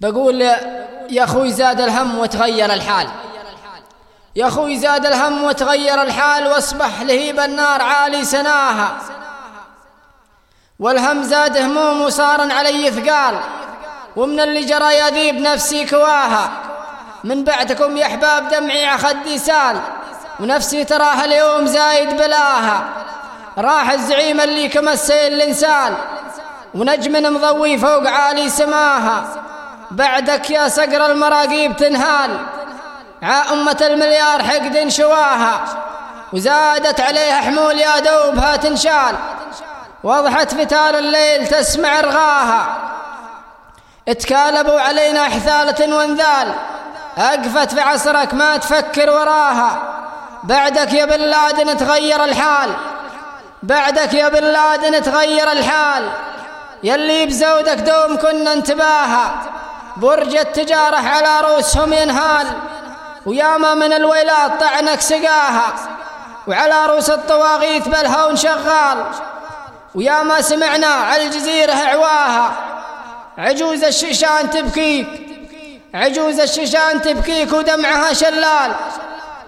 بقول يا أخوي زاد الهم وتغير الحال. يا أخوي زاد الهم وتغير الحال واصبح لهيب النار عالي سناها. والهم زاد هموم وصار علي ثقال ومن اللي جرى يذيب نفسي كواها. من بعدكم يا أحباب دمعي عخدي سال ونفسي تراها اليوم زايد بلاها. راح الزعيم اللي كما السيل الإنسان ونجم مضوي فوق عالي سماها. بعدك يا صقر المراقيب تنهال. ع أمة المليار حقد شواها. وزادت عليها حمول يا دوبها تنشال. وضحت فتال الليل تسمع رغاها. اتكالبوا علينا حثالة وانذال. أقفت في عصرك ما تفكر وراها. بعدك يا بن لادن تغير الحال. بعدك يا بن لادن تغير الحال. يلي بزودك دوم كنا انتباها. برج التجارة على رؤوسهم ينهال. وياما من الويلات طعنك سقاها. وعلى رؤوس الطواغيت بالهون شغال. وياما سمعنا على الجزيرة عواها. عجوز الشيشان تبكيك. عجوز الشيشان تبكيك ودمعها شلال.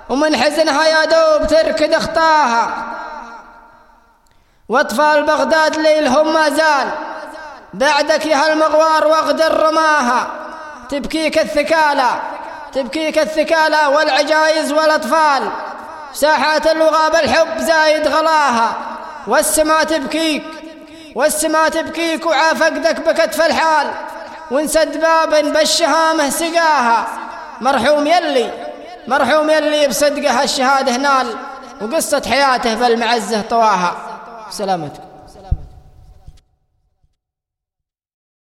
ومن حزنها يا دوب تركد أخطاها. وأطفال بغداد ليلهم ما زال. بعدك يا هالمغوار وغد الرماها. تبكيك الثكالة تبكيك الثكالة والعجايز والأطفال. ساحات الوغاب الحب زايد غلاها. والسما تبكيك والسما تبكيك وعافقدك بكتف الحال. وانسد باب بالشهامة سقاها. مرحوم يلي مرحوم يلي بصدقه الشهادة نال وقصة حياته بالمعزة طواها. سلامتك